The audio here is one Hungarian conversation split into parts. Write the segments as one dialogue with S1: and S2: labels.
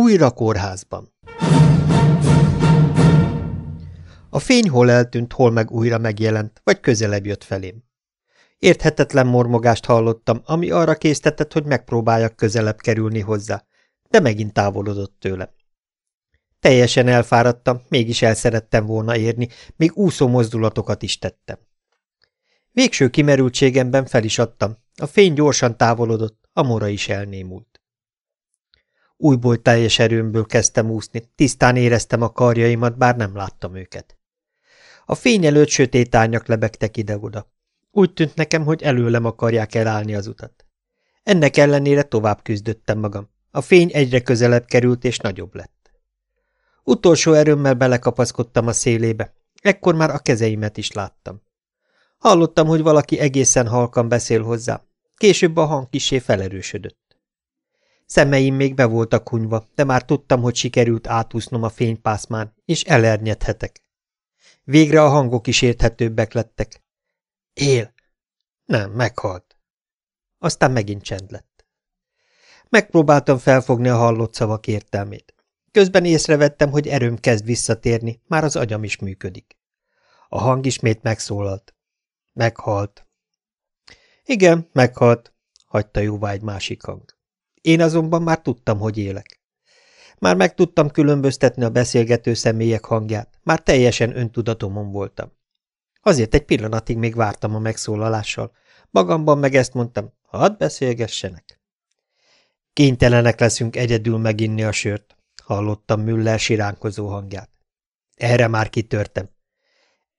S1: Újra kórházban A fény hol eltűnt, hol meg újra megjelent, vagy közelebb jött felém. Érthetetlen mormogást hallottam, ami arra késztetett, hogy megpróbáljak közelebb kerülni hozzá, de megint távolodott tőlem. Teljesen elfáradtam, mégis el szerettem volna érni, még úszó mozdulatokat is tettem. Végső kimerültségemben fel is adtam, a fény gyorsan távolodott, a mora is elnémult. Újból teljes erőmből kezdtem úszni, tisztán éreztem a karjaimat, bár nem láttam őket. A fény előtt sötét árnyak lebegtek ide-oda. Úgy tűnt nekem, hogy előlem akarják elállni az utat. Ennek ellenére tovább küzdöttem magam. A fény egyre közelebb került, és nagyobb lett. Utolsó erőmmel belekapaszkodtam a szélébe. Ekkor már a kezeimet is láttam. Hallottam, hogy valaki egészen halkan beszél hozzá. Később a hang kisé felerősödött. Szemeim még be voltak hunyva, de már tudtam, hogy sikerült átúsznom a fénypászmán, és elernyedhetek. Végre a hangok is érthetőbbek lettek. Él! Nem, meghalt. Aztán megint csend lett. Megpróbáltam felfogni a hallott szavak értelmét. Közben észrevettem, hogy erőm kezd visszatérni, már az agyam is működik. A hang ismét megszólalt. Meghalt. Igen, meghalt, hagyta jóvá egy másik hang. Én azonban már tudtam, hogy élek. Már meg tudtam különböztetni a beszélgető személyek hangját, már teljesen öntudatomon voltam. Azért egy pillanatig még vártam a megszólalással, magamban meg ezt mondtam, hadd beszélgessenek. Kénytelenek leszünk egyedül meginni a sört, hallottam Müller siránkozó hangját. Erre már kitörtem.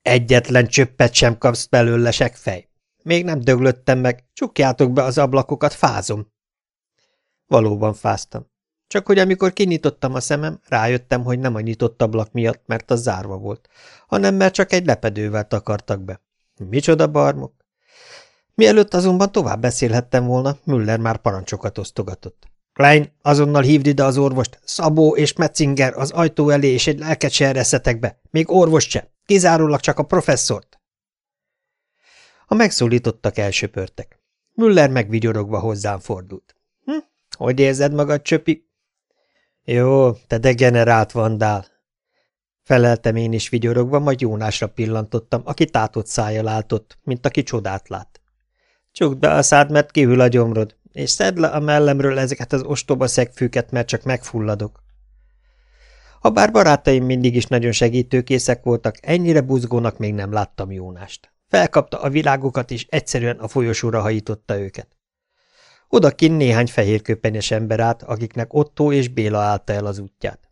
S1: Egyetlen csöppet sem kapsz belőle fej. Még nem döglöttem meg, csukjátok be az ablakokat, fázom. Valóban fáztam. Csak hogy amikor kinyitottam a szemem, rájöttem, hogy nem a nyitott ablak miatt, mert az zárva volt, hanem mert csak egy lepedővel takartak be. Micsoda barmok! Mielőtt azonban tovább beszélhettem volna, Müller már parancsokat osztogatott. Klein, azonnal hívd ide az orvost, Szabó és Metzinger az ajtó elé, és egy lelket se be, még orvos se, kizárólag csak a professzort. A megszólítottak elsöpörtek. Müller megvigyorogva hozzám fordult. Hm, hogy érzed magad, Csöpi? Jó, te degenerált vandál. Feleltem én is vigyorogva, majd Jónásra pillantottam, aki tátott szájjal áltott, mint aki csodát lát. Csukd be a szád, mert kihűl a gyomrod, és szedd le a mellemről ezeket az ostoba szegfűket, mert csak megfulladok. Habár barátaim mindig is nagyon segítőkészek voltak, ennyire buzgónak még nem láttam Jónást. Felkapta a világokat, és egyszerűen a folyosóra hajította őket. Oda kint néhány fehérköpenyes ember át, akiknek Otto és Béla állta el az útját.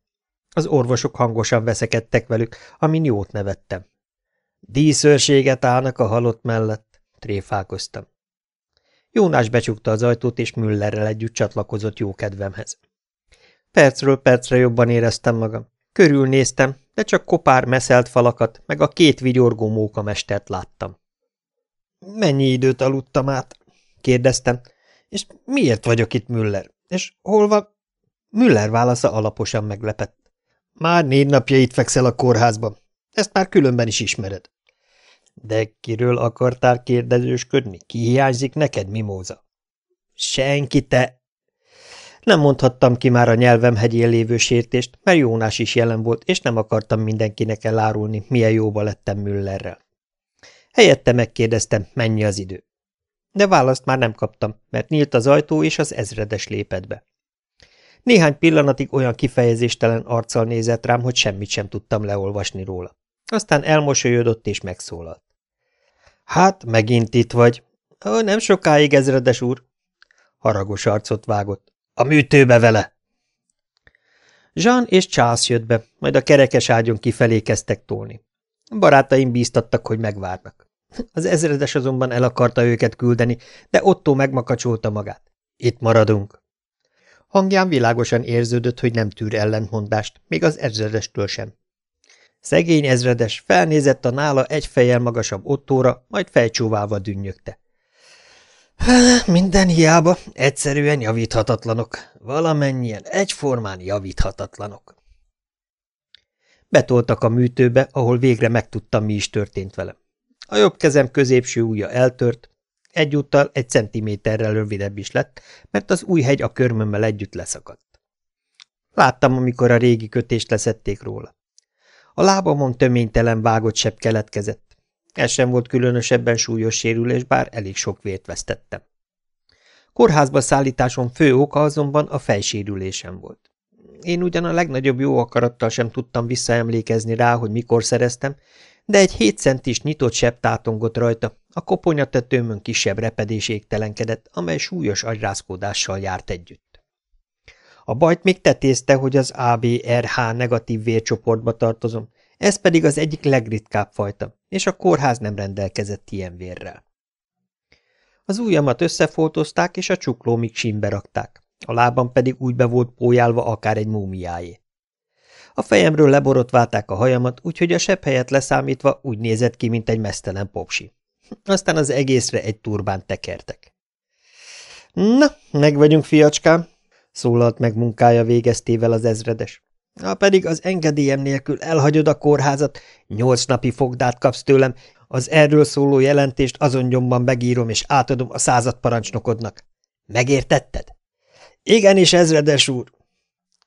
S1: Az orvosok hangosan veszekedtek velük, amin jót nevettem. Díszőrséget állnak a halott mellett, tréfálkoztam. Jónás becsukta az ajtót, és Müllerrel együtt csatlakozott jó kedvemhez. Percről percre jobban éreztem magam. Körülnéztem, de csak kopár meszelt falakat, meg a két vigyorgó mókamestert láttam. Mennyi időt aludtam át? kérdeztem, és miért vagyok itt, Müller? És hol van? Müller válasza alaposan meglepett. Már négy napja itt fekszel a kórházban. Ezt már különben is ismered. De kiről akartál kérdezősködni? Ki hiányzik neked, Mimóza? Senki, te! Nem mondhattam ki már a nyelvem hegyén lévő sértést, mert Jónás is jelen volt, és nem akartam mindenkinek elárulni, milyen jóba lettem Müllerrel. Helyette megkérdeztem, mennyi az idő de választ már nem kaptam, mert nyílt az ajtó, és az ezredes lépett be. Néhány pillanatig olyan kifejezéstelen arccal nézett rám, hogy semmit sem tudtam leolvasni róla. Aztán elmosolyodott és megszólalt. Hát, megint itt vagy. Ó, nem sokáig, ezredes úr. Haragos arcot vágott. A műtőbe vele! Jean és Charles jött be, majd a kerekes ágyon kifelé kezdtek tolni. Barátaim bíztattak, hogy megvárnak. Az ezredes azonban el akarta őket küldeni, de Otto megmakacsolta magát. Itt maradunk. Hangján világosan érződött, hogy nem tűr ellentmondást, még az ezredestől sem. Szegény ezredes felnézett a nála egy fejjel magasabb Ottóra, majd fejcsóválva dünnyögte. Minden hiába, egyszerűen javíthatatlanok. Valamennyien egyformán javíthatatlanok. Betoltak a műtőbe, ahol végre megtudtam, mi is történt velem. A jobb kezem középső ujja eltört, egyúttal egy centiméterrel rövidebb is lett, mert az új hegy a körmömmel együtt leszakadt. Láttam, amikor a régi kötést leszették róla. A lábamon töménytelen vágott sebb keletkezett. Ez sem volt különösebben súlyos sérülés, bár elég sok vért vesztettem. Kórházba szállításom fő oka azonban a fejsérülésem volt. Én ugyan a legnagyobb jó akarattal sem tudtam visszaemlékezni rá, hogy mikor szereztem, de egy hét centis nyitott sebb tátongott rajta, a koponyatetőmön kisebb repedés égtelenkedett, amely súlyos agyrázkódással járt együtt. A bajt még tetézte, hogy az ABRH negatív vércsoportba tartozom, ez pedig az egyik legritkább fajta, és a kórház nem rendelkezett ilyen vérrel. Az ujjamat összefoltozták, és a csuklómig sínbe rakták, a lábam pedig úgy be volt pójálva akár egy múmiájé. A fejemről leborotválták a hajamat, úgyhogy a sebb helyet leszámítva úgy nézett ki, mint egy mesztelen popsi. Aztán az egészre egy turbán tekertek. – Na, meg vagyunk, fiacskám! – szólalt meg munkája végeztével az ezredes. – Ha pedig az engedélyem nélkül elhagyod a kórházat, nyolc napi fogdát kapsz tőlem, az erről szóló jelentést azon nyomban megírom és átadom a századparancsnokodnak. Megértetted? Igenis, ezredes úr.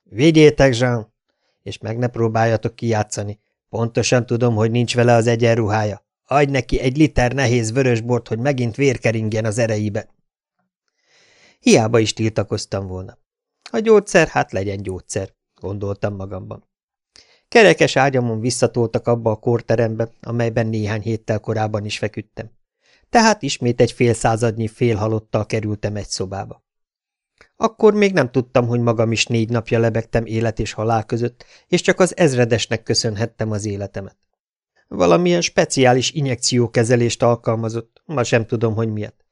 S1: Vigyétek, Jean, és meg ne próbáljatok kijátszani. Pontosan tudom, hogy nincs vele az egyenruhája. Adj neki egy liter nehéz vörösbort, hogy megint vérkeringjen az ereibe. Hiába is tiltakoztam volna. A gyógyszer, hát legyen gyógyszer, gondoltam magamban. Kerekes ágyamon visszatoltak abba a kórterembe, amelyben néhány héttel korábban is feküdtem. Tehát ismét egy fél századnyi félhalottal kerültem egy szobába. Akkor még nem tudtam, hogy magam is négy napja lebegtem élet és halál között, és csak az ezredesnek köszönhettem az életemet. Valamilyen speciális injekciókezelést alkalmazott, ma sem tudom, hogy miért.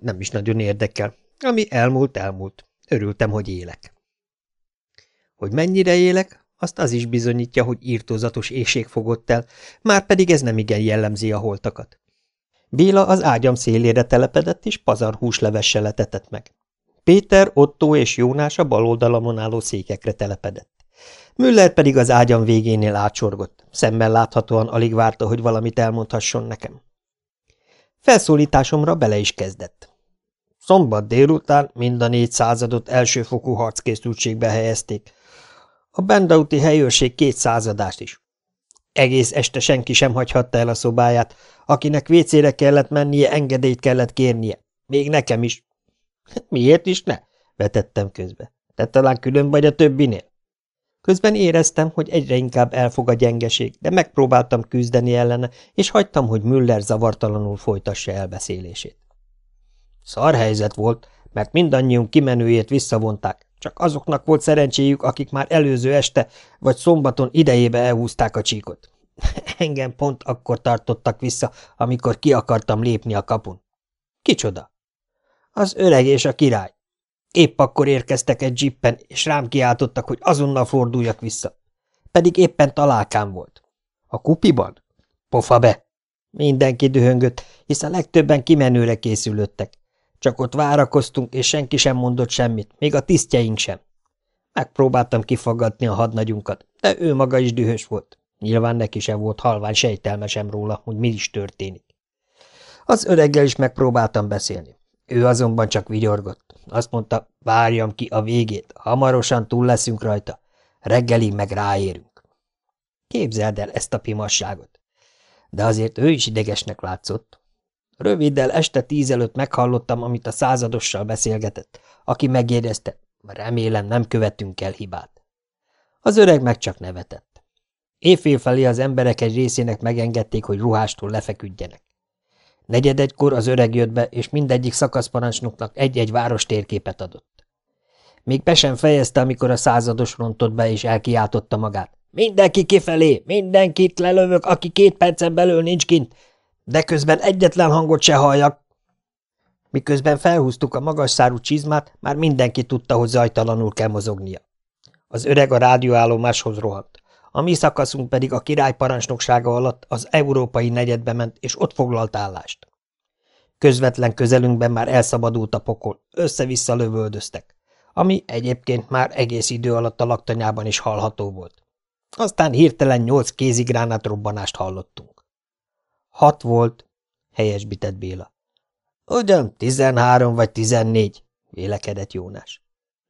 S1: Nem is nagyon érdekel. Ami elmúlt, elmúlt. Örültem, hogy élek. Hogy mennyire élek, azt az is bizonyítja, hogy írtózatos éjség fogott el, már pedig ez nem igen jellemzi a holtakat. Béla az ágyam szélére telepedett, és pazar húslevessel letetett meg. Péter, Otto és Jónás a bal oldalamon álló székekre telepedett. Müller pedig az ágyam végénél átsorgott, szemmel láthatóan alig várta, hogy valamit elmondhasson nekem. Felszólításomra bele is kezdett. Szombat délután mind a négy századot elsőfokú harckészültségbe helyezték, a Bendauti helyőrség két századást is. Egész este senki sem hagyhatta el a szobáját, akinek vécére kellett mennie, engedélyt kellett kérnie. Még nekem is. Miért is ne? vetettem közbe. Te talán külön vagy a többinél? Közben éreztem, hogy egyre inkább elfog a gyengeség, de megpróbáltam küzdeni ellene, és hagytam, hogy Müller zavartalanul folytassa elbeszélését. Szar helyzet volt, mert mindannyiunk kimenőjét visszavonták, csak azoknak volt szerencséjük, akik már előző este vagy szombaton idejébe elhúzták a csíkot. Engem pont akkor tartottak vissza, amikor ki akartam lépni a kapun. Kicsoda? Az öreg és a király. Épp akkor érkeztek egy dzsippen, és rám kiáltottak, hogy azonnal forduljak vissza. Pedig éppen találkám volt. A kupiban? Pofa be! Mindenki dühöngött, hisz a legtöbben kimenőre készülöttek. Csak ott várakoztunk, és senki sem mondott semmit, még a tisztjeink sem. Megpróbáltam kifaggatni a hadnagyunkat, de ő maga is dühös volt. Nyilván neki sem volt halvány sejtelme róla, hogy mi is történik. Az öreggel is megpróbáltam beszélni. Ő azonban csak vigyorgott. Azt mondta, várjam ki a végét, hamarosan túl leszünk rajta. Reggelig meg ráérünk. Képzeld el ezt a pimasságot. De azért ő is idegesnek látszott. Röviddel este tíz előtt meghallottam, amit a századossal beszélgetett, aki megjegyezte, remélem nem követünk el hibát. Az öreg meg csak nevetett. Éjfél felé az emberek egy részének megengedték, hogy ruhástól lefeküdjenek. Negyed egykor az öreg jött be, és mindegyik szakaszparancsnoknak egy-egy város térképet adott. Még be sem fejezte, amikor a százados rontott be, és elkiáltotta magát. Mindenki kifelé, mindenkit lelövök, aki két percen belül nincs kint, de közben egyetlen hangot se halljak. Miközben felhúztuk a magas szárú csizmát, már mindenki tudta, hogy zajtalanul kell mozognia. Az öreg a rádióállomáshoz rohant. A mi szakaszunk pedig a király parancsnoksága alatt az európai negyedbe ment, és ott foglalt állást. Közvetlen közelünkben már elszabadult a pokol, össze-vissza lövöldöztek, ami egyébként már egész idő alatt a laktanyában is hallható volt. Aztán hirtelen nyolc kézigránát robbanást hallottunk. Hat volt, helyesbített Béla. Ugyan tizenhárom vagy tizennégy, vélekedett Jónás.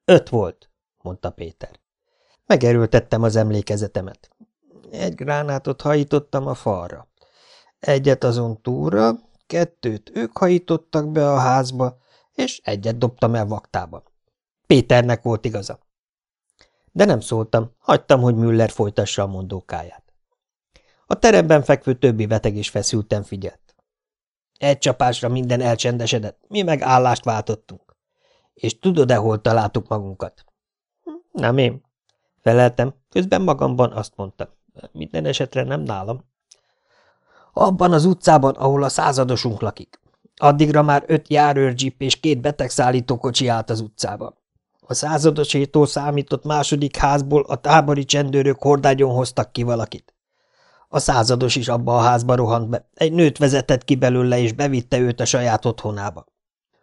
S1: Öt volt, mondta Péter. Megerőltettem az emlékezetemet. Egy gránátot hajítottam a falra. Egyet azon túlra, kettőt ők hajítottak be a házba, és egyet dobtam el vaktába. Péternek volt igaza. De nem szóltam, hagytam, hogy Müller folytassa a mondókáját. A teremben fekvő többi beteg is feszülten figyelt. Egy csapásra minden elcsendesedett, mi meg állást váltottunk. És tudod-e, hol találtuk magunkat? Nem én. Feleltem, közben magamban azt mondtam. Minden esetre nem nálam. Abban az utcában, ahol a századosunk lakik. Addigra már öt járőrgyip és két betegszállító kocsi állt az utcába. A századosétól számított második házból a tábori csendőrök hordágyon hoztak ki valakit. A százados is abba a házba rohant be, egy nőt vezetett ki belőle, és bevitte őt a saját otthonába.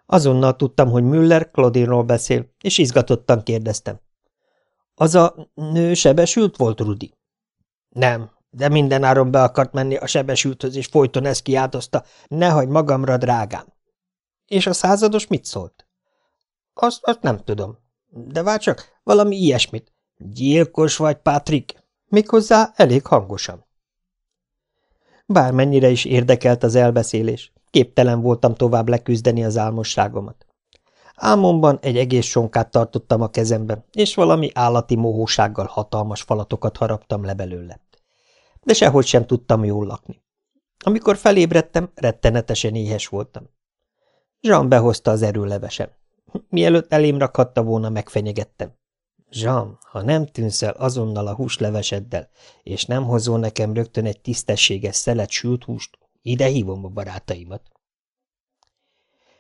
S1: Azonnal tudtam, hogy Müller Claudinról beszél, és izgatottan kérdeztem. Az a nő sebesült volt, Rudi? Nem, de mindenáron be akart menni a sebesülthöz, és folyton ezt kiáltozta, ne hagyd magamra, drágám. És a százados mit szólt? Azt, azt nem tudom. De vár csak, valami ilyesmit. Gyilkos vagy, Patrick? Méghozzá elég hangosan. Bármennyire is érdekelt az elbeszélés, képtelen voltam tovább leküzdeni az álmosságomat. Álmomban egy egész sonkát tartottam a kezemben, és valami állati mohósággal hatalmas falatokat haraptam le belőle. De sehogy sem tudtam jól lakni. Amikor felébredtem, rettenetesen éhes voltam. Jean behozta az erőlevesem. Mielőtt elém rakhatta volna, megfenyegettem. Jean, ha nem tűnsz el azonnal a húsleveseddel, és nem hozol nekem rögtön egy tisztességes szelet sült húst, ide hívom a barátaimat.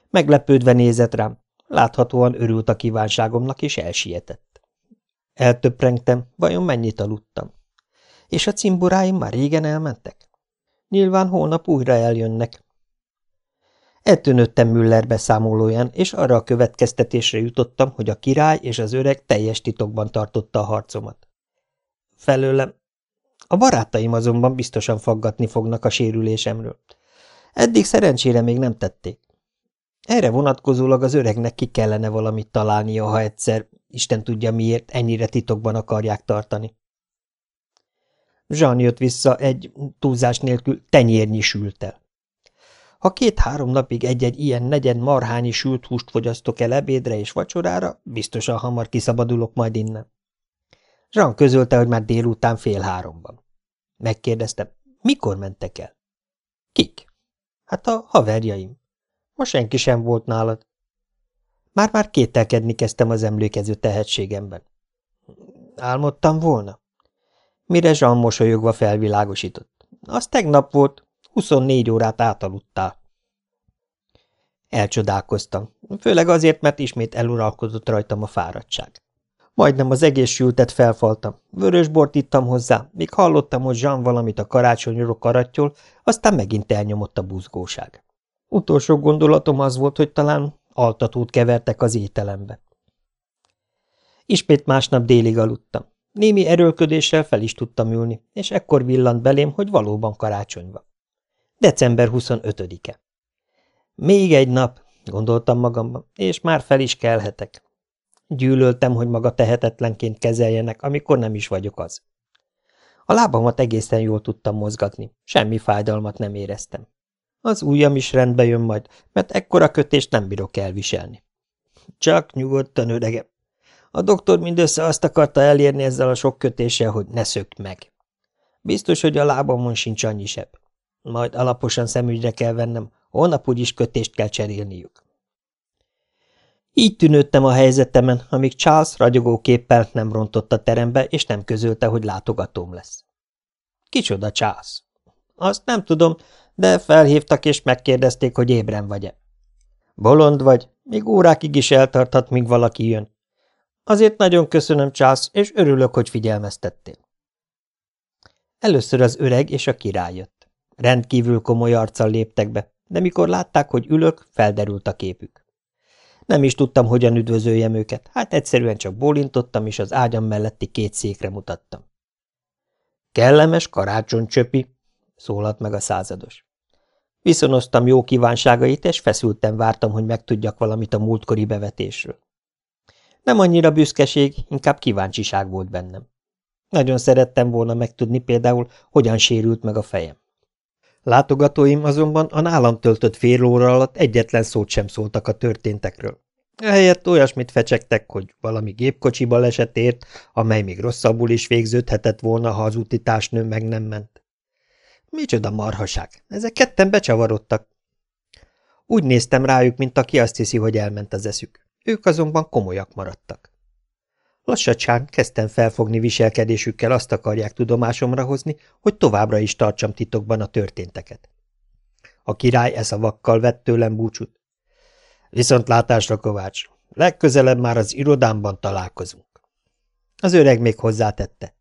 S1: Meglepődve nézett rám, láthatóan örült a kívánságomnak, és elsietett. Eltöprengtem, vajon mennyit aludtam? És a cimboráim már régen elmentek? Nyilván holnap újra eljönnek, Eltűnöttem Müller beszámolóján, és arra a következtetésre jutottam, hogy a király és az öreg teljes titokban tartotta a harcomat. Felőlem. A barátaim azonban biztosan faggatni fognak a sérülésemről. Eddig szerencsére még nem tették. Erre vonatkozólag az öregnek ki kellene valamit találnia, ha egyszer, Isten tudja miért, ennyire titokban akarják tartani. Jean jött vissza egy túlzás nélkül tenyérnyi sültel. Ha két-három napig egy-egy ilyen negyed marhányi sült húst fogyasztok el ebédre és vacsorára, biztosan hamar kiszabadulok majd innen. Jean közölte, hogy már délután fél háromban. Megkérdeztem, mikor mentek el? Kik? Hát a haverjaim. Ma senki sem volt nálad. Már-már kételkedni kezdtem az emlékező tehetségemben. Álmodtam volna? Mire Jean mosolyogva felvilágosított. Az tegnap volt, Huszonnégy órát átaludtál. Elcsodálkoztam, főleg azért, mert ismét eluralkodott rajtam a fáradtság. Majdnem az egész sültet felfaltam, vörös bort ittam hozzá, míg hallottam, hogy Jean valamit a karácsonyról karattyol, aztán megint elnyomott a buzgóság. Utolsó gondolatom az volt, hogy talán altatót kevertek az ételembe. Ismét másnap délig aludtam. Némi erőlködéssel fel is tudtam ülni, és ekkor villant belém, hogy valóban karácsony van. December 25-e. Még egy nap, gondoltam magamban, és már fel is kelhetek. Gyűlöltem, hogy maga tehetetlenként kezeljenek, amikor nem is vagyok az. A lábamat egészen jól tudtam mozgatni, semmi fájdalmat nem éreztem. Az ujjam is rendbe jön majd, mert ekkora kötést nem bírok elviselni. Csak nyugodtan, öregem. A doktor mindössze azt akarta elérni ezzel a sok kötéssel, hogy ne szökt meg. Biztos, hogy a lábamon sincs annyi sebb. Majd alaposan szemügyre kell vennem, holnap úgyis kötést kell cserélniük. Így tűnődtem a helyzetemen, amíg Charles ragyogó képpel nem rontott a terembe, és nem közölte, hogy látogatóm lesz. Kicsoda Charles? Azt nem tudom, de felhívtak és megkérdezték, hogy ébren vagy-e. Bolond vagy, még órákig is eltarthat, míg valaki jön. Azért nagyon köszönöm, Charles, és örülök, hogy figyelmeztettél. Először az öreg és a király jött. Rendkívül komoly arccal léptek be, de mikor látták, hogy ülök, felderült a képük. Nem is tudtam, hogyan üdvözöljem őket, hát egyszerűen csak bólintottam, és az ágyam melletti két székre mutattam. Kellemes karácsonycsöpi, szólalt meg a százados. Viszonoztam jó kívánságait, és feszülten vártam, hogy megtudjak valamit a múltkori bevetésről. Nem annyira büszkeség, inkább kíváncsiság volt bennem. Nagyon szerettem volna megtudni például, hogyan sérült meg a fejem. Látogatóim azonban a nálam töltött fél óra alatt egyetlen szót sem szóltak a történtekről. Ehelyett olyasmit fecsegtek, hogy valami gépkocsi balesetért, amely még rosszabbul is végződhetett volna, ha az utitásnő meg nem ment. Micsoda marhaság! Ezek ketten becsavarodtak. Úgy néztem rájuk, mint aki azt hiszi, hogy elment az eszük. Ők azonban komolyak maradtak. Lassacsán kezdtem felfogni viselkedésükkel azt akarják tudomásomra hozni, hogy továbbra is tartsam titokban a történteket. A király e szavakkal vett tőlem búcsút. Viszont látásra, Kovács, legközelebb már az irodámban találkozunk. Az öreg még hozzátette.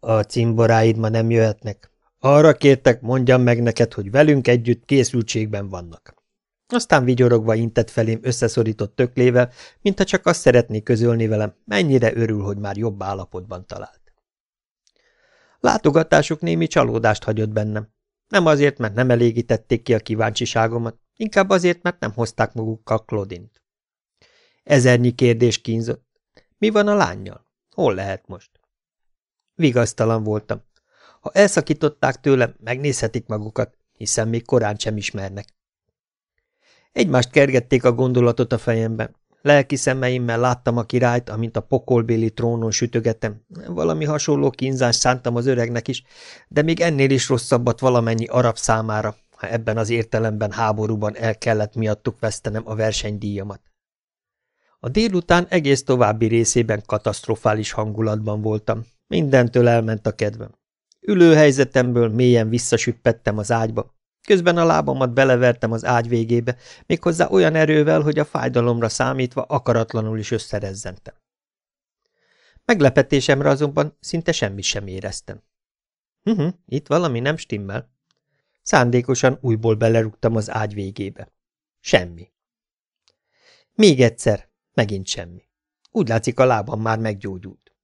S1: A cimboráid ma nem jöhetnek. Arra kértek, mondjam meg neked, hogy velünk együtt készültségben vannak. Aztán vigyorogva intett felém összeszorított töklével, mintha csak azt szeretné közölni velem, mennyire örül, hogy már jobb állapotban talált. Látogatásuk némi csalódást hagyott bennem. Nem azért, mert nem elégítették ki a kíváncsiságomat, inkább azért, mert nem hozták magukkal Klodint. Ezernyi kérdés kínzott. Mi van a lányjal? Hol lehet most? Vigasztalan voltam. Ha elszakították tőlem, megnézhetik magukat, hiszen még korán sem ismernek. Egymást kergették a gondolatot a fejemben. Lelki szemeimmel láttam a királyt, amint a pokolbéli trónon sütögetem. Valami hasonló kínzást szántam az öregnek is, de még ennél is rosszabbat valamennyi arab számára, ha ebben az értelemben háborúban el kellett miattuk vesztenem a versenydíjamat. A délután egész további részében katasztrofális hangulatban voltam. Mindentől elment a kedvem. Ülőhelyzetemből mélyen visszasüppettem az ágyba, Közben a lábamat belevertem az ágy végébe, méghozzá olyan erővel, hogy a fájdalomra számítva akaratlanul is összerezzentem. Meglepetésemre azonban szinte semmit sem éreztem. -huh, itt valami nem stimmel. Szándékosan újból belerúgtam az ágy végébe. Semmi. Még egyszer, megint semmi. Úgy látszik, a lábam már meggyógyult.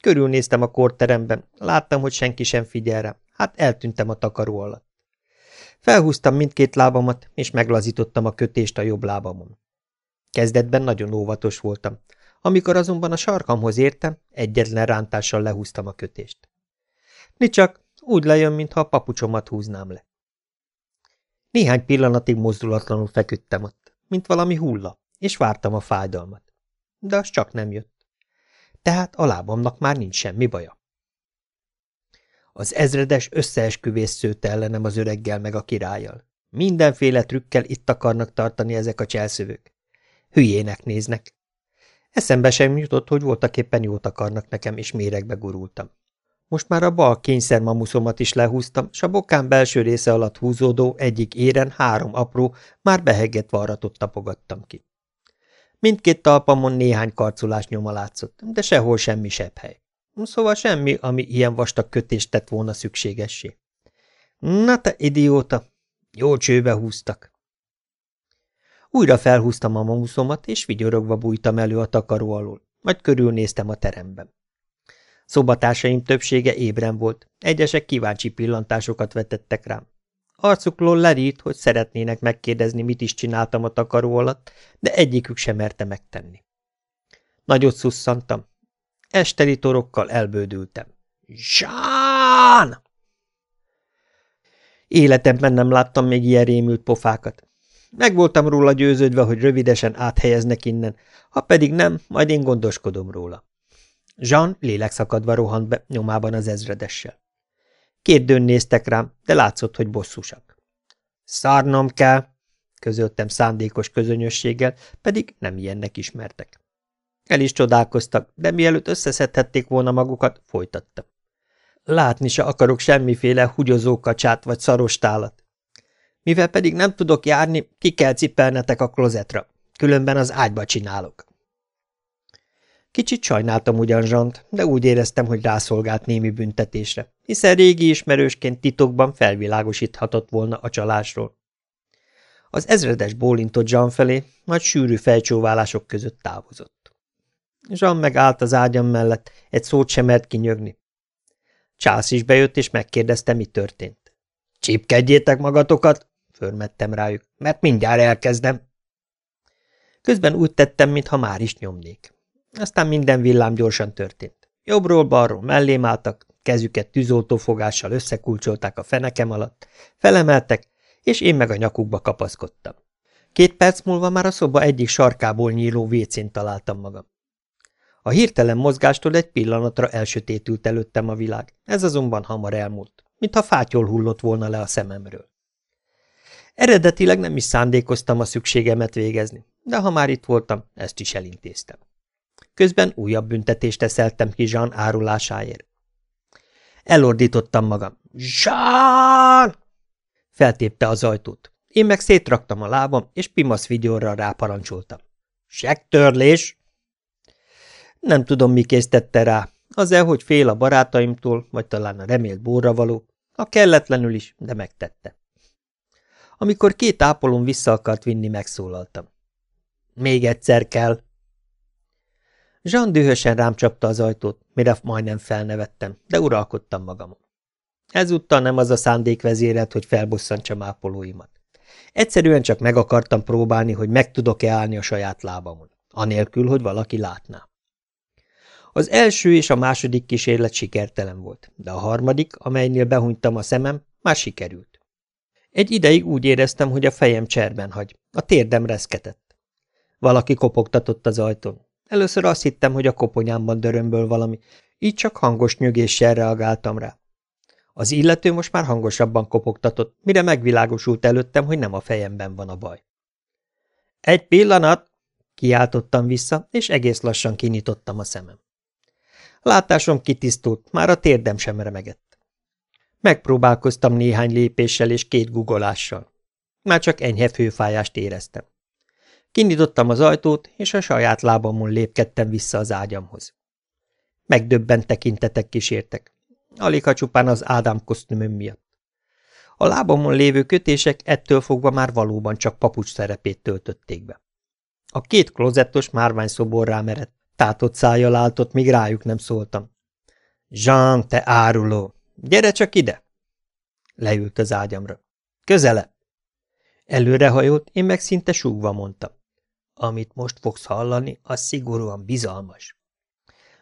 S1: Körülnéztem a korteremben, láttam, hogy senki sem figyel rá, hát eltűntem a takaró alatt. Felhúztam mindkét lábamat, és meglazítottam a kötést a jobb lábamon. Kezdetben nagyon óvatos voltam. Amikor azonban a sarkamhoz értem, egyetlen rántással lehúztam a kötést. Nicsak úgy lejön, mintha a papucsomat húznám le. Néhány pillanatig mozdulatlanul feküdtem ott, mint valami hulla, és vártam a fájdalmat. De az csak nem jött. Tehát a lábamnak már nincs semmi baja. Az ezredes összeesküvés szőtte ellenem az öreggel meg a királlyal. Mindenféle trükkel itt akarnak tartani ezek a cselszövők. Hülyének néznek. Eszembe sem jutott, hogy voltak éppen jót akarnak nekem, és méregbe gurultam. Most már a bal kényszermamuszomat is lehúztam, s a bokám belső része alatt húzódó egyik éren három apró, már behegett varratot tapogattam ki. Mindkét talpamon néhány karcolás nyoma látszott, de sehol semmi sebb hely. Szóval semmi, ami ilyen vastag kötést tett volna szükségessé. Na te idióta! Jó csőbe húztak. Újra felhúztam a mamuszomat, és vigyorogva bújtam elő a takaró alól, majd körülnéztem a teremben. Szobatársaim többsége ébren volt, egyesek kíváncsi pillantásokat vetettek rám. Arcukról lerít, hogy szeretnének megkérdezni, mit is csináltam a takaró alatt, de egyikük sem merte megtenni. Nagyot szusszantam, Esteli torokkal elbődültem. Zsán! Életemben nem láttam még ilyen rémült pofákat. Meg voltam róla győződve, hogy rövidesen áthelyeznek innen, ha pedig nem, majd én gondoskodom róla. Jean lélekszakadva rohant be nyomában az ezredessel. Két dön néztek rám, de látszott, hogy bosszusak. Szárnom kell, közöltem szándékos közönösséggel, pedig nem ilyennek ismertek. El is csodálkoztak, de mielőtt összeszedhették volna magukat, folytattam. Látni se akarok semmiféle húgyozó kacsát vagy szaros tálat. Mivel pedig nem tudok járni, ki kell cipelnetek a klozetra, különben az ágyba csinálok. Kicsit sajnáltam ugyan Zsant, de úgy éreztem, hogy rászolgált némi büntetésre, hiszen régi ismerősként titokban felvilágosíthatott volna a csalásról. Az ezredes bólintott Zsan felé, majd sűrű felcsóválások között távozott. Zsan megállt az ágyam mellett, egy szót sem mert kinyögni. Csász is bejött, és megkérdezte, mi történt. Csípkedjétek magatokat, förmettem rájuk, mert mindjárt elkezdem. Közben úgy tettem, mintha már is nyomnék. Aztán minden villám gyorsan történt. Jobbról-balról mellém álltak, kezüket tűzoltófogással összekulcsolták a fenekem alatt, felemeltek, és én meg a nyakukba kapaszkodtam. Két perc múlva már a szoba egyik sarkából nyíló vécén találtam magam. A hirtelen mozgástól egy pillanatra elsötétült előttem a világ, ez azonban hamar elmúlt, mintha fátyol hullott volna le a szememről. Eredetileg nem is szándékoztam a szükségemet végezni, de ha már itt voltam, ezt is elintéztem. Közben újabb büntetést eszeltem ki Jean árulásáért. Elordítottam magam. Jean! Feltépte az ajtót. Én meg szétraktam a lábam, és pimasz vigyorra ráparancsoltam. Sektörlés! Nem tudom, mi késztette rá. Az-e, hogy fél a barátaimtól, vagy talán a remélt való. A kelletlenül is, de megtette. Amikor két ápolón vissza akart vinni, megszólaltam. Még egyszer kell. Jean dühösen rám csapta az ajtót, mire majdnem felnevettem, de uralkodtam magamon. Ezúttal nem az a szándék vezérelt, hogy felbosszantsam ápolóimat. Egyszerűen csak meg akartam próbálni, hogy meg tudok-e állni a saját lábamon, anélkül, hogy valaki látná. Az első és a második kísérlet sikertelen volt, de a harmadik, amelynél behunytam a szemem, már sikerült. Egy ideig úgy éreztem, hogy a fejem cserben hagy, a térdem reszketett. Valaki kopogtatott az ajtón. Először azt hittem, hogy a koponyámban dörömböl valami, így csak hangos nyögéssel reagáltam rá. Az illető most már hangosabban kopogtatott, mire megvilágosult előttem, hogy nem a fejemben van a baj. Egy pillanat! Kiáltottam vissza, és egész lassan kinyitottam a szemem. Látásom kitisztult, már a térdem sem remegett. Megpróbálkoztam néhány lépéssel és két gugolással. Már csak enyhe főfájást éreztem. Kinyitottam az ajtót, és a saját lábamon lépkedtem vissza az ágyamhoz. Megdöbbent tekintetek kísértek. Alig ha csupán az Ádám kosztümöm miatt. A lábamon lévő kötések ettől fogva már valóban csak papucs szerepét töltötték be. A két klozettos márványszobor rámerett, tátott szájjal áltott, míg rájuk nem szóltam. Jean, te áruló! Gyere csak ide! Leült az ágyamra. Közele! Előrehajolt, én meg szinte súgva mondtam. Amit most fogsz hallani, az szigorúan bizalmas.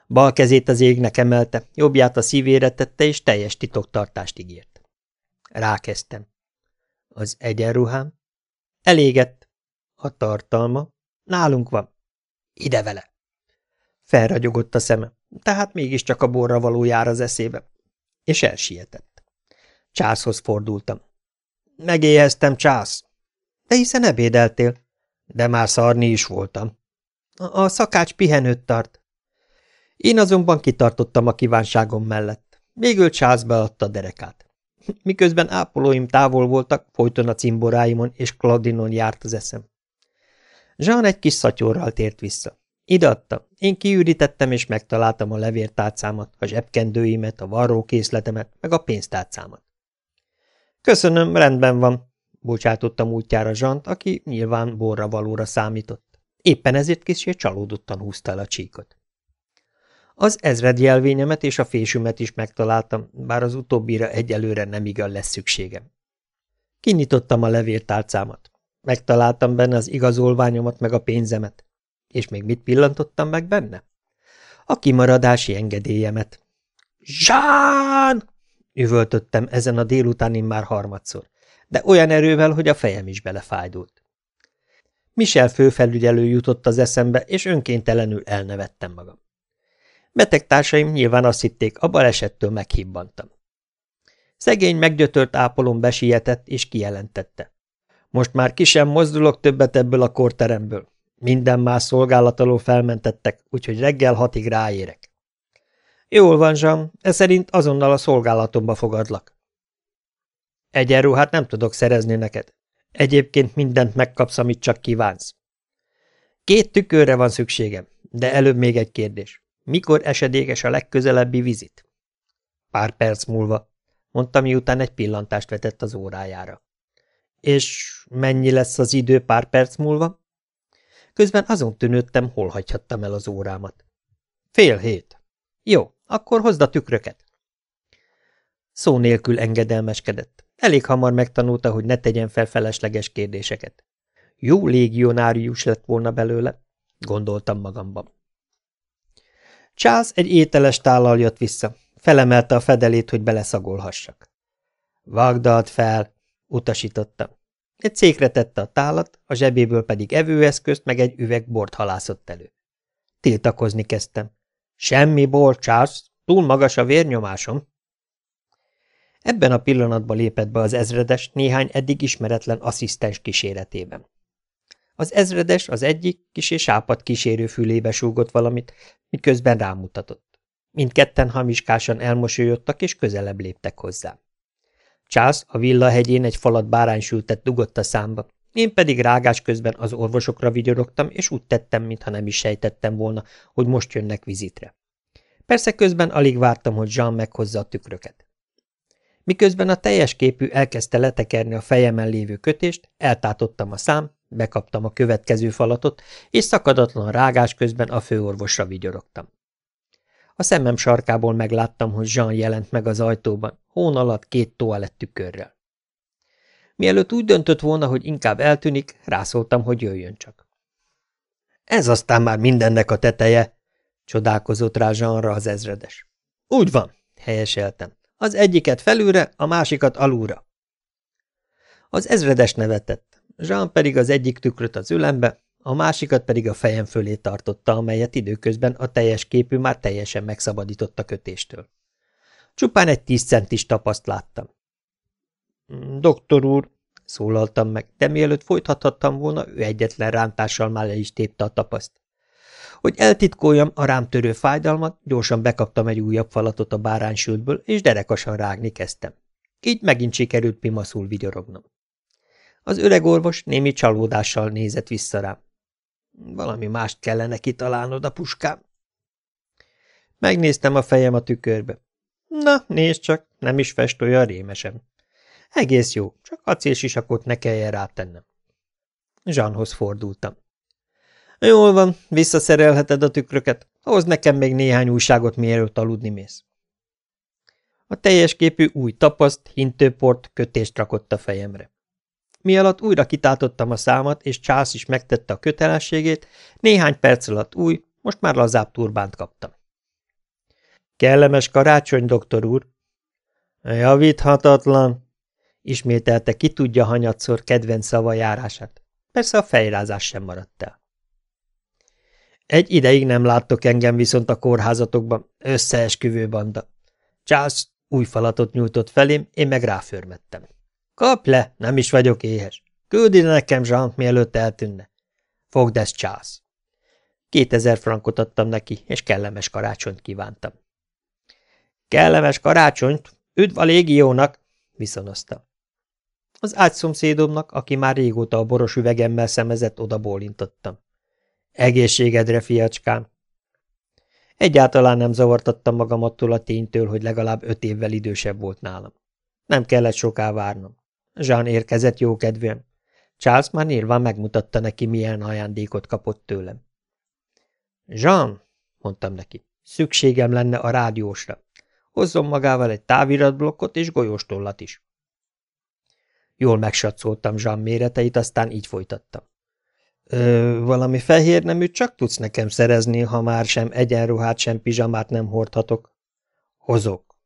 S1: Bal kezét az égnek emelte, jobbját a szívére tette, és teljes titoktartást ígért. Rákezdtem. Az egyenruhám? Elégett. A tartalma? Nálunk van. Ide vele. Felragyogott a szeme, tehát mégiscsak a borra való jár az eszébe. És elsietett. Császhoz fordultam. Megéheztem, csász. De hiszen ebédeltél. De már szarni is voltam. A, a szakács pihenőt tart. Én azonban kitartottam a kívánságom mellett. Végül csász beadta derekát. Miközben ápolóim távol voltak, folyton a cimboráimon és Claudinon járt az eszem. Jean egy kis szatyorral tért vissza. Ideadta. Én kiürítettem és megtaláltam a levértárcámat, a zsebkendőimet, a varrókészletemet, meg a pénztárcámat. Köszönöm, rendben van, bocsátottam útjára Zsant, aki nyilván borra valóra számított. Éppen ezért kicsit csalódottan húzta el a csíkot. Az ezred jelvényemet és a fésümet is megtaláltam, bár az utóbbira egyelőre nem igaz lesz szükségem. Kinyitottam a levéltárcámat. Megtaláltam benne az igazolványomat meg a pénzemet. És még mit pillantottam meg benne? A kimaradási engedélyemet. Zsán! üvöltöttem ezen a délutáni már harmadszor, de olyan erővel, hogy a fejem is belefájdult. Michel főfelügyelő jutott az eszembe, és önkéntelenül elnevettem magam. Betegtársaim nyilván azt hitték, a balesettől meghibbantam. Szegény meggyötört ápolom besietett és kijelentette. Most már ki sem mozdulok többet ebből a korteremből. Minden más szolgálat alól felmentettek, úgyhogy reggel hatig ráérek. Jól van, Jean, ez szerint azonnal a szolgálatomba fogadlak. Egyenruhát nem tudok szerezni neked. Egyébként mindent megkapsz, amit csak kívánsz. Két tükörre van szükségem, de előbb még egy kérdés. Mikor esedékes a legközelebbi vizit? Pár perc múlva, mondta, miután egy pillantást vetett az órájára. És mennyi lesz az idő pár perc múlva? Közben azon tűnődtem, hol hagyhattam el az órámat. Fél hét. Jó, akkor hozd a tükröket. Szó nélkül engedelmeskedett. Elég hamar megtanulta, hogy ne tegyen fel felesleges kérdéseket. Jó légionárius lett volna belőle, gondoltam magamban. Charles egy ételes tállal jött vissza. Felemelte a fedelét, hogy beleszagolhassak. Vagdalt fel, utasította. Egy székre tette a tálat, a zsebéből pedig evőeszközt meg egy üveg bort halászott elő. Tiltakozni kezdtem. Semmi bor, Charles, túl magas a vérnyomásom. Ebben a pillanatban lépett be az ezredes néhány eddig ismeretlen asszisztens kíséretében. Az ezredes az egyik kis és sápat kísérő fülébe súgott valamit, miközben rámutatott. Mindketten hamiskásan elmosolyodtak és közelebb léptek hozzá. Csász a villahegyén egy falat báránysültet dugott a számba, én pedig rágás közben az orvosokra vigyorogtam, és úgy tettem, mintha nem is sejtettem volna, hogy most jönnek vizitre. Persze közben alig vártam, hogy Jean meghozza a tükröket. Miközben a teljes képű elkezdte letekerni a fejemen lévő kötést, eltátottam a szám, bekaptam a következő falatot, és szakadatlan rágás közben a főorvosra vigyorogtam. A szemem sarkából megláttam, hogy Jean jelent meg az ajtóban, hón alatt két toalett tükörrel. Mielőtt úgy döntött volna, hogy inkább eltűnik, rászóltam, hogy jöjjön csak. Ez aztán már mindennek a teteje, csodálkozott rá Jeanra az ezredes. Úgy van, helyeseltem. Az egyiket felülre, a másikat alulra. Az ezredes nevetett, Jean pedig az egyik tükröt az ülembe, a másikat pedig a fejem fölé tartotta, amelyet időközben a teljes képű már teljesen megszabadított a kötéstől. Csupán egy tíz centis tapaszt láttam. Doktor úr, szólaltam meg, de mielőtt folytathattam volna, ő egyetlen rántással már le is tépte a tapaszt. Hogy eltitkoljam a rám törő fájdalmat, gyorsan bekaptam egy újabb falatot a báránysültből, és derekasan rágni kezdtem. Így megint sikerült pimaszul vigyorognom. Az öreg orvos némi csalódással nézett vissza rám. Valami mást kellene kitalálnod a puskám. Megnéztem a fejem a tükörbe. Na, nézd csak, nem is fest olyan rémesen. Egész jó, csak acélsisakot ne kelljen rátennem. Zsanhoz fordultam. Jól van, visszaszerelheted a tükröket. Hoz nekem még néhány újságot, mielőtt aludni mész. A teljes képű új tapaszt, hintőport, kötést rakott a fejemre. Mi újra kitáltottam a számat, és Csász is megtette a kötelességét, néhány perc alatt új, most már lazább turbánt kaptam. Kellemes karácsony, doktor úr! Javíthatatlan! Ismételte ki tudja hanyatszor kedvenc szava járását. Persze a fejrázás sem maradt el. Egy ideig nem láttok engem viszont a kórházatokban, összeesküvő banda. Charles új falatot nyújtott felém, én meg ráförmettem. Kap le, nem is vagyok éhes. Küldi nekem Zsant, mielőtt eltűnne. Fogd ezt, Charles. Kétezer frankot adtam neki, és kellemes karácsonyt kívántam. Kellemes karácsonyt? Üdv a légiónak! viszonozta. Az ágyszomszédomnak, aki már régóta a boros üvegemmel szemezett, oda bólintottam. Egészségedre, fiacskám! Egyáltalán nem zavartattam magam attól a ténytől, hogy legalább öt évvel idősebb volt nálam. Nem kellett soká várnom. Jean érkezett jókedvűen. Charles már nyilván megmutatta neki, milyen ajándékot kapott tőlem. Jean, mondtam neki, szükségem lenne a rádiósra. Hozzon magával egy táviratblokkot és golyóstollat is. Jól megsatszoltam Jean méreteit, aztán így folytattam. Ö, valami fehér nemű csak tudsz nekem szerezni, ha már sem egyenruhát, sem pizsamát nem hordhatok. Hozok.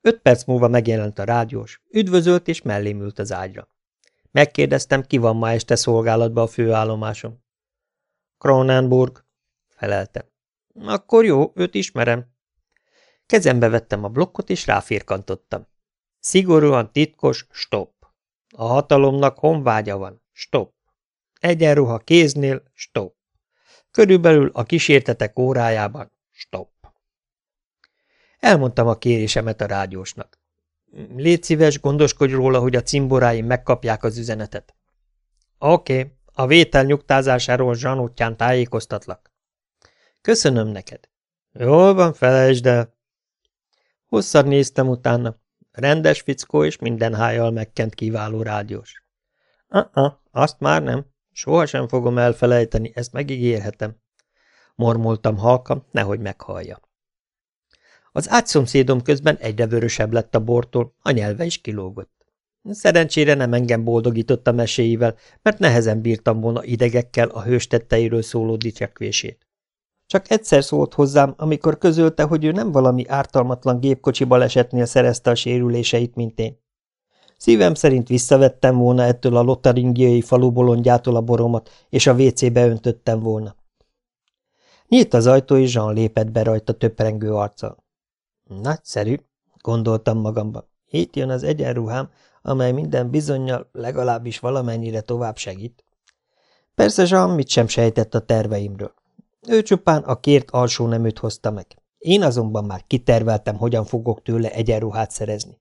S1: Öt perc múlva megjelent a rádiós, üdvözölt és mellém ült az ágyra. Megkérdeztem, ki van ma este szolgálatban a főállomásom. Kronenburg, feleltem. Akkor jó, őt ismerem. Kezembe vettem a blokkot, és ráfirkantottam. Szigorúan titkos, stop. A hatalomnak honvágya van, stop. Egyenruha kéznél, stop. Körülbelül a kísértetek órájában, stop. Elmondtam a kérésemet a rádiósnak. Légy szíves, gondoskodj róla, hogy a cimboráim megkapják az üzenetet. Oké, okay, a vétel nyugtázásáról zsanútján tájékoztatlak. Köszönöm neked. Jól van, felejtsd el. Hosszan néztem utána. Rendes fickó és minden hájjal megkent kiváló rádiós. Uh-uh, azt már nem. Sohasem fogom elfelejteni, ezt megígérhetem. Mormoltam halkam, nehogy meghallja. Az ágyszomszédom közben egyre vörösebb lett a bortól, a nyelve is kilógott. Szerencsére nem engem boldogított a meséivel, mert nehezen bírtam volna idegekkel a hős tetteiről szóló dicsekvését. Csak egyszer szólt hozzám, amikor közölte, hogy ő nem valami ártalmatlan gépkocsi balesetnél szerezte a sérüléseit, mint én. Szívem szerint visszavettem volna ettől a lotaringiai falubolondjától a boromat, és a WC-be öntöttem volna. Nyílt az ajtó, és Jean lépett be rajta töprengő arccal. Nagyszerű, gondoltam magamban. Itt jön az egyenruhám, amely minden bizonyal legalábbis valamennyire tovább segít. Persze Jean mit sem sejtett a terveimről. Ő csupán a kért alsó neműt hozta meg. Én azonban már kiterveltem, hogyan fogok tőle egyenruhát szerezni.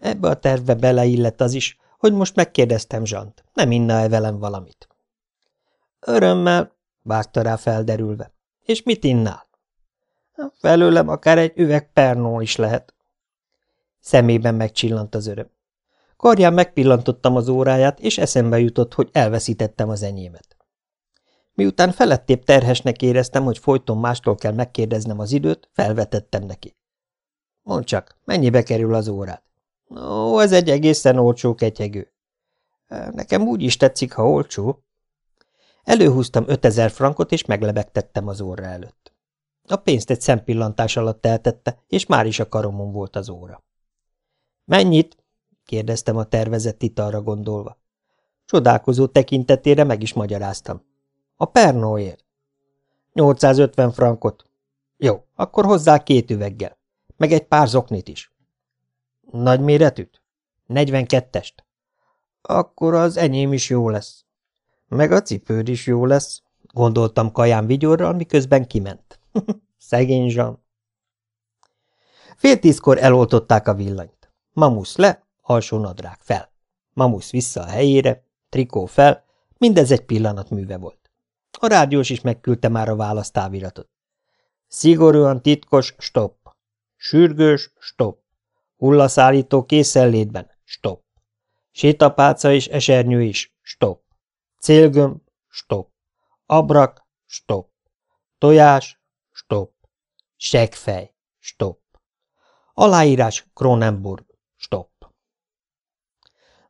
S1: Ebbe a tervbe beleillett az is, hogy most megkérdeztem Zsant, nem inna-e velem valamit. Örömmel, vágta rá felderülve. És mit innál? Felőlem akár egy üveg pernó is lehet. Szemében megcsillant az öröm. Karján megpillantottam az óráját, és eszembe jutott, hogy elveszítettem az enyémet. Miután felettébb terhesnek éreztem, hogy folyton mástól kell megkérdeznem az időt, felvetettem neki. Mondd csak, mennyibe kerül az órát? Ó, ez egy egészen olcsó ketyegő. Nekem úgy is tetszik, ha olcsó. Előhúztam ötezer frankot, és meglebegtettem az óra előtt. A pénzt egy szempillantás alatt eltette, és már is a karomon volt az óra. Mennyit? kérdeztem a tervezett italra gondolva. Csodálkozó tekintetére meg is magyaráztam. A pernóért. 850 frankot. Jó, akkor hozzá két üveggel. Meg egy pár zoknit is. Nagy méretűt? 42-est. Akkor az enyém is jó lesz. Meg a cipőd is jó lesz, gondoltam kaján vigyorral, miközben kiment. Szegény Zsan. Fél tízkor eloltották a villanyt. Mamusz le, alsó nadrág fel. Mamusz vissza a helyére, trikó fel, mindez egy pillanat műve volt. A rádiós is megküldte már a választáviratot. Szigorúan titkos, stop. Sürgős, stop. Hullaszállító készenlétben, stop. Sétapálca és esernyő is, stop. Célgömb, stop. Abrak, stop. Tojás, stop. Segfej, stop. Aláírás Kronenburg, stop.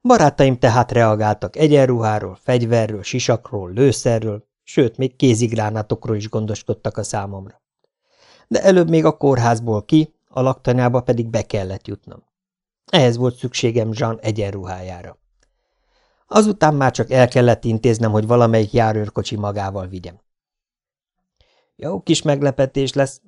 S1: Barátaim tehát reagáltak egyenruháról, fegyverről, sisakról, lőszerről, sőt, még kézigránátokról is gondoskodtak a számomra. De előbb még a kórházból ki, a laktanyába pedig be kellett jutnom. Ehhez volt szükségem Jean egyenruhájára. Azután már csak el kellett intéznem, hogy valamelyik járőrkocsi magával vigyem. Jó kis meglepetés lesz,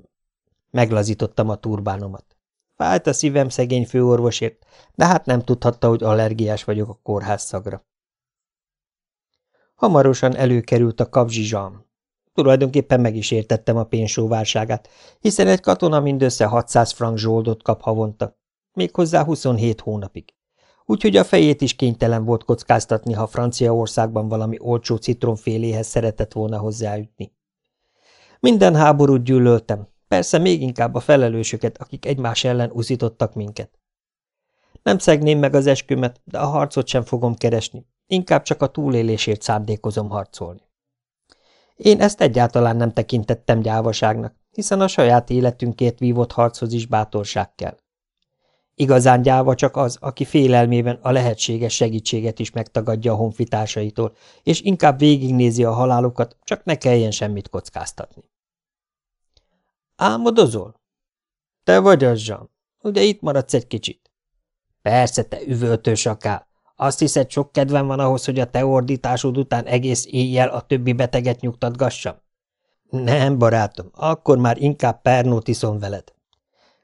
S1: meglazítottam a turbánomat. Fájt a szívem szegény főorvosért, de hát nem tudhatta, hogy allergiás vagyok a kórház szagra. Hamarosan előkerült a kapzsi Jean. Tulajdonképpen meg is értettem a pénzsóvárságát, hiszen egy katona mindössze 600 frank zsoldot kap havonta, méghozzá 27 hónapig. Úgyhogy a fejét is kénytelen volt kockáztatni, ha Franciaországban valami olcsó citromféléhez szeretett volna hozzáütni. Minden háborút gyűlöltem, persze még inkább a felelősöket, akik egymás ellen uzítottak minket. Nem szegném meg az eskümet, de a harcot sem fogom keresni, inkább csak a túlélésért szándékozom harcolni. Én ezt egyáltalán nem tekintettem gyávaságnak, hiszen a saját életünkért vívott harchoz is bátorság kell. Igazán gyáva csak az, aki félelmében a lehetséges segítséget is megtagadja a honfitársaitól, és inkább végignézi a halálukat, csak ne kelljen semmit kockáztatni. Álmodozol? Te vagy az, Jean. Ugye itt maradsz egy kicsit? Persze, te üvöltős akár. Azt hiszed, sok kedvem van ahhoz, hogy a te ordításod után egész éjjel a többi beteget nyugtatgassam? Nem, barátom, akkor már inkább pernót iszom veled.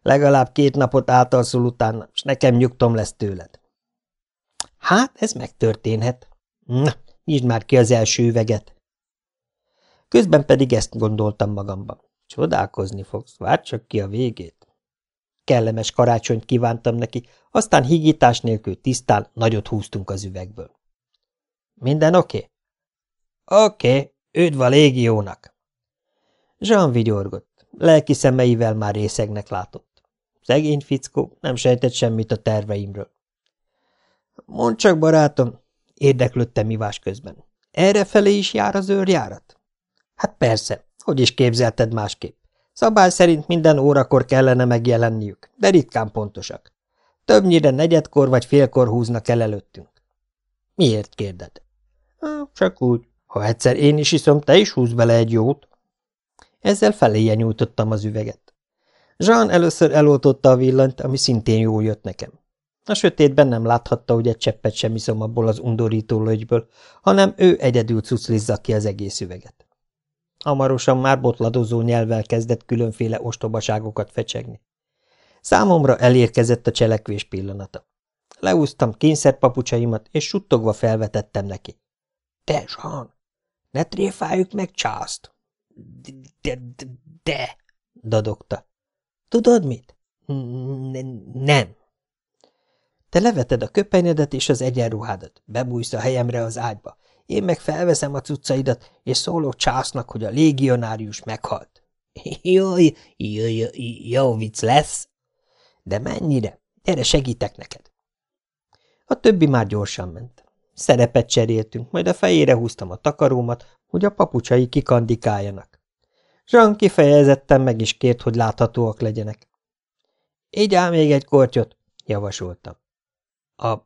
S1: Legalább két napot átalszol utána, s nekem nyugtom lesz tőled. Hát, ez megtörténhet. Na, nyisd már ki az első üveget. Közben pedig ezt gondoltam magamban. Csodálkozni fogsz, várj csak ki a végét. Kellemes karácsonyt kívántam neki, aztán higítás nélkül tisztán nagyot húztunk az üvegből. Minden oké? Okay? Oké, okay, üdv a légiónak! Jean vigyorgott, lelki szemeivel már részegnek látott. Szegény fickó nem sejtett semmit a terveimről. Mondd csak, barátom, érdeklődtem ivás közben. Erre felé is jár az őrjárat? Hát persze, hogy is képzelted másképp? Szabály szerint minden órakor kellene megjelenniük, de ritkán pontosak. Többnyire negyedkor vagy félkor húznak el előttünk. Miért kérded? Csak úgy. Ha egyszer én is iszom, te is húz bele egy jót. Ezzel feléje nyújtottam az üveget. Jean először eloltotta a villanyt, ami szintén jól jött nekem. A sötétben nem láthatta, hogy egy cseppet sem iszom abból az undorító lögyből, hanem ő egyedül cuclizza ki az egész üveget. Hamarosan már botladozó nyelvvel kezdett különféle ostobaságokat fecsegni. Számomra elérkezett a cselekvés pillanata. Leúztam kényszerpapucsaimat, és suttogva felvetettem neki. – Te, Jean, ne tréfáljuk meg Charles-t! De, de, de, dadogta. Tudod mit? Nem. Te leveted a köpenyedet és az egyenruhádat, bebújsz a helyemre az ágyba. Én meg felveszem a cuccaidat, és szólok császnak, hogy a légionárius meghalt. Jaj, jaj, jó vicc lesz. De mennyire? Gyere, segítek neked. A többi már gyorsan ment. Szerepet cseréltünk, majd a fejére húztam a takarómat, hogy a papucsai kikandikáljanak. Jean kifejezetten meg is kért, hogy láthatóak legyenek. Így áll még egy kortyot, javasoltam. A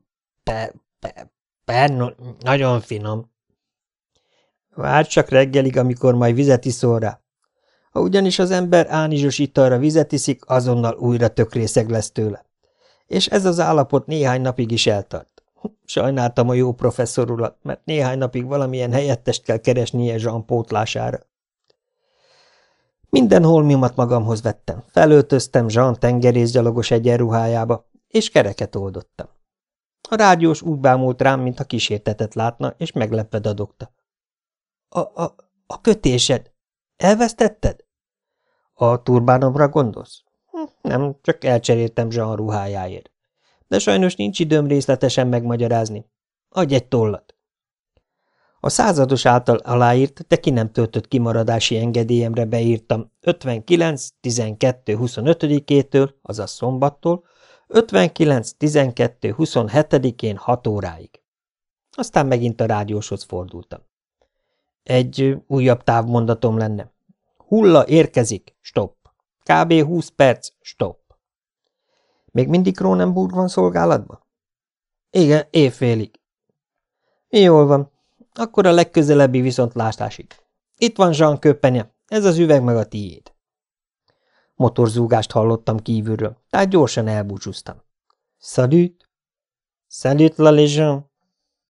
S1: pe, pe, per, nagyon finom. Várj csak reggelig, amikor majd vizet iszol rá. Ha ugyanis az ember ánizsos italra vizet iszik, azonnal újra tökrészeg lesz tőle. És ez az állapot néhány napig is eltart. Sajnáltam a jó professzor urat, mert néhány napig valamilyen helyettest kell keresnie Jean pótlására. Minden holmimat magamhoz vettem, felöltöztem Jean tengerészgyalogos egyenruhájába, és kereket oldottam. A rádiós úgy bámult rám, mintha kísértetet látna, és meglepve dadogta. A, a, a kötésed. Elvesztetted? A turbánomra gondolsz? Hm, nem, csak elcseréltem Jean ruhájáért. De sajnos nincs időm részletesen megmagyarázni. Adj egy tollat. A százados által aláírt, de ki nem töltött kimaradási engedélyemre beírtam 59-12-25-től, azaz szombattól, 59-12-27-én 6 óráig. Aztán megint a rádióshoz fordultam. Egy újabb távmondatom lenne. Hulla érkezik, stopp. Kb. 20 perc, stopp. Még mindig Kronenburg van szolgálatban? Igen, évfélig. Jól van, akkor a legközelebbi viszontlátásig. Itt van Jean Köpenye, ez az üveg meg a tiéd. Motorzúgást hallottam kívülről, tehát gyorsan elbúcsúztam. Salut! Salut, la légion!